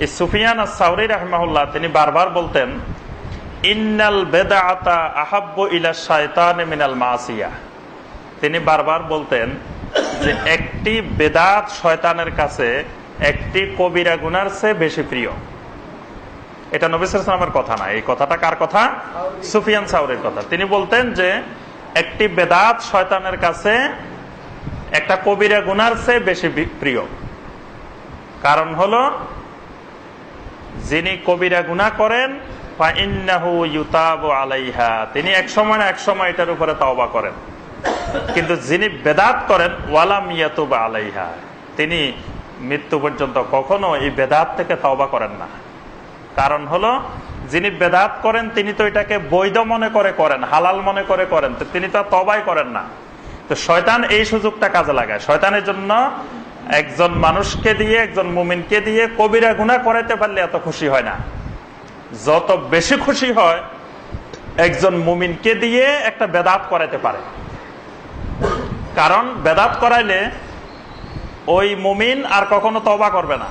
এই সুফিয়ান সাউরি রহমাহুল্লাহ তিনি বারবার বলতেন ইন্নাল বেদাআতা আহাব্বু ইলা শায়তান মিনাল মাসিয়া। তিনি বারবার বলতেন যে একটি বেদাত শয়তানের কাছে একটি কবিরা গুনার চেয়ে বেশি প্রিয়। এটা নবিসামের কথা না। এই কথাটা কার কথা? সুফিয়ান সাউরের কথা। তিনি বলতেন যে একটি বেদাত শয়তানের কাছে একটা কবিরা গুনার চেয়ে বেশি প্রিয়। কারণ হলো যিনি কবিরা গুণা করেন আলাইহা। তিনি এক সময় না এক সময় এটার উপরে তওবা করেন। কিন্তু যিনি বেদাত করেন, ওয়ালাম ইয়াতুবা আলাইহা। তিনি মৃত্যু পর্যন্ত কখনো এই বেদাত থেকে তওবা করেন না। কারণ হলো, যিনি বেদাত করেন, তিনি তো এটাকে বৈধ মনে করে করেন, হালাল মনে করে করেন। তিনি তো তবাই করেন না। তো শয়তান এই সুযোগটা কাজে লাগায়। শয়তানের জন্য একজন মানুষকে দিয়ে, একজন মুমিনকে দিয়ে কবিরা গুণা করাইতে পারলে এত খুশি হয় না। যত বেশি খুশি হয়, একজন মুমিনকে দিয়ে একটা বেদাত করাইতে পারে। কারণ বেদাত করাইলে ওই মুমিন আর কখনো তবা করবে না।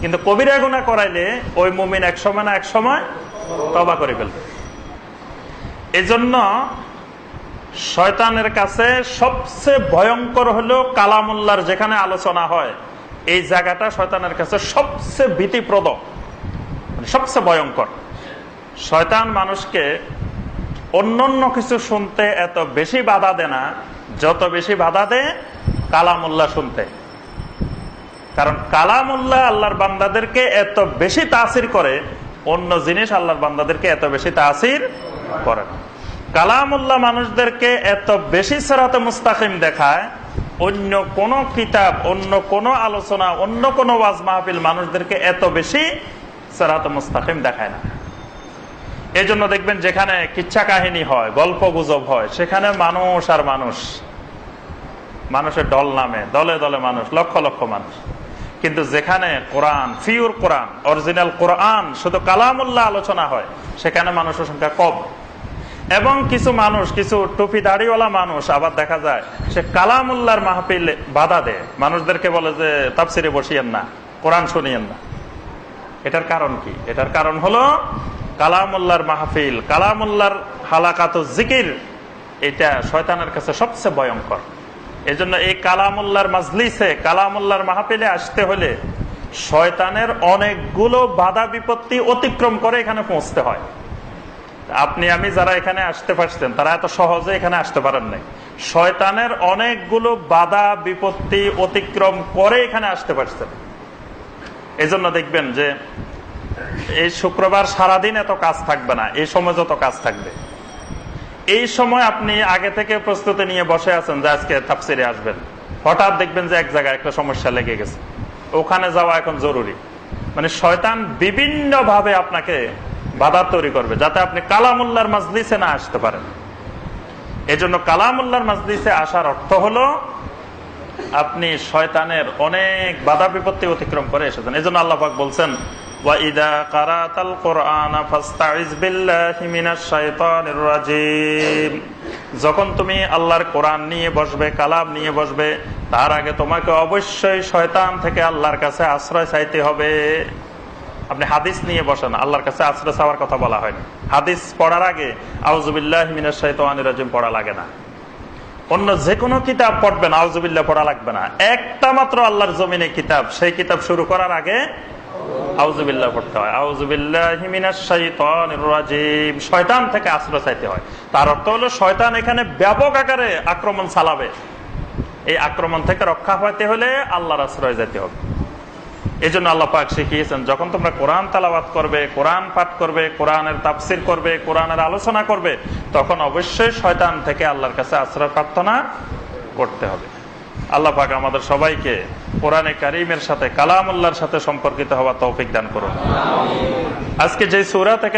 কিন্তু কবিরা গুণা করাইলে ওই মুমিন এক সময় না এক সময় তবা করে ফেলবে। এজন্য শয়তানের কাছে সবচেয়ে ভয়ঙ্কর হলো কালামুল্লার যেখানে আলোচনা হয়। এই জায়গাটা শয়তানের কাছে সবচেয়ে ভীতিপ্রদ মানে সবচেয়ে ভয়ঙ্কর। শয়তান মানুষকে অন্যান্য কিছু শুনতে এত বেশি বাধা দেয় না, যত বেশি বাধা দেয় কালামুল্লা শুনতে। কারণ কালামুল্লা আল্লাহর বান্দাদেরকে এত বেশি তাসির করে, অন্য জিনিস আল্লাহর বান্দাদেরকে এত বেশি তাসির করে না। কালামুল্লাহ মানুষদেরকে এত বেশি সেরাতে মুস্তাকিম দেখায়, অন্য কোন কিতাব, অন্য কোন আলোচনা, অন্য কোন ওয়াজ মাহফিল মানুষদেরকে এত বেশি সেরাতে মুস্তাকিম দেখায় না। এই জন্য দেখবেন যেখানে কিচ্ছা কাহিনী হয়, গল্প গুজব হয়, সেখানে মানুষ আর মানুষ। মানুষের দল নামে, দলে দলে মানুষ, লক্ষ লক্ষ মানুষ। কিন্তু যেখানে কোরআন, ফিউর কোরআন, অরিজিনাল কোরআন, শুধু কালামুল্লাহ আলোচনা হয়, সেখানে মানুষের সংখ্যা কম। এবং কিছু মানুষ, কিছু টুপি দাড়িওয়ালা মানুষ, আবার দেখা যায় সে কালামুল্লার মাহফিল বাধা দেয়। মানুষদেরকে বলে যে তাপসিরে বসিয়েন না, কোরআন শুনিয়েন না। এটার কারণ কি? এটার কারণ হলো কালামুল্লার মাহফিল, কালামুল্লার হালাকাত জিকির, এটা শয়তানের কাছে সবচেয়ে ভয়ঙ্কর। এই জন্য এই কালামুল্লার মাজলিসে, কালামুল্লার মাহফিলে আসতে হলে শয়তানের অনেকগুলো বাধা বিপত্তি অতিক্রম করে এখানে পৌঁছতে হয়। আপনি, আমি যারা এখানে আসতে পারছেন তারা এত সহজে এখানে আসতে পারেন নাই। শয়তানের অনেকগুলো বাধা, বিপত্তি অতিক্রম করে এখানে আসতে পারছেন। এই জন্য দেখবেন যে, এই শুক্রবার সারাদিন এত কাজ থাকবে না, এই সময় যত কাজ থাকবে। এই সময় আপনি আগে থেকে প্রস্তুতি নিয়ে বসে আছেন যে আজকে তাপসিরে আসবেন। হঠাৎ দেখবেন যে এক জায়গায় একটা সমস্যা লেগে গেছে। ওখানে যাওয়া এখন জরুরি। মানে শয়তান বিভিন্ন ভাবে আপনাকে বাধা তৈরি করবে, যাতে আপনি কালামুল্লার মাজলিসে না আসতে পারেন। এজন্য কালামুল্লার মাজলিসে আসার অর্থ হলো, আপনি শয়তানের অনেক বাধা বিপত্তি অতিক্রম করে এসেছেন। এই জন্য আল্লাহাক বলছেন যখন তুমি আল্লাহর কোরআন নিয়ে বসবে, কালাম নিয়ে বসবে, তার আগে তোমাকে অবশ্যই শয়তান থেকে আল্লাহর কাছে আশ্রয় চাইতে হবে। আপনি হাদিস নিয়ে বসেন, আল্লাহর কাছে আশ্রয় চাওয়ার কথা বলা হয়নি। হাদিস পড়ার আগে আউজুবিল্লাহ মিনাজিম পড়া লাগে না। অন্য যে কোনো কিতাব পড়বেন আউজুবিল্লাহ পড়া লাগবে না। একটা মাত্র আল্লাহর জমিনে কিতাব, সেই কিতাব শুরু করার আগে আউজুবিল্লাহ পড়তে হয়। শয়তান থেকে আশ্রয় চাইতে হয়। তার অর্থ হলো শয়তান এখানে ব্যাপক আকারে আক্রমণ চালাবে। এই আক্রমণ থেকে রক্ষা পাইতে হলে আল্লাহর আশ্রয় যেতে হবে। এই জন্য আল্লাহ পাক শিখিয়েছেন, যখন তোমরা কোরআন তালাবাদ করবে, কোরআন পাঠ করবে, কোরআনের তাফসির করবে, কোরআনের আলোচনা করবে, তখন অবশ্যই শয়তান থেকে আল্লাহর কাছে আশ্রয় প্রার্থনা করতে হবে। আল্লাহ পাক আমাদের সবাইকে কোরআনে কারিমের সাথে কালামুল্লার সাথে সম্পর্কিত হওয়া তৌফিক দান করুন। আজকে যে সুরা থেকে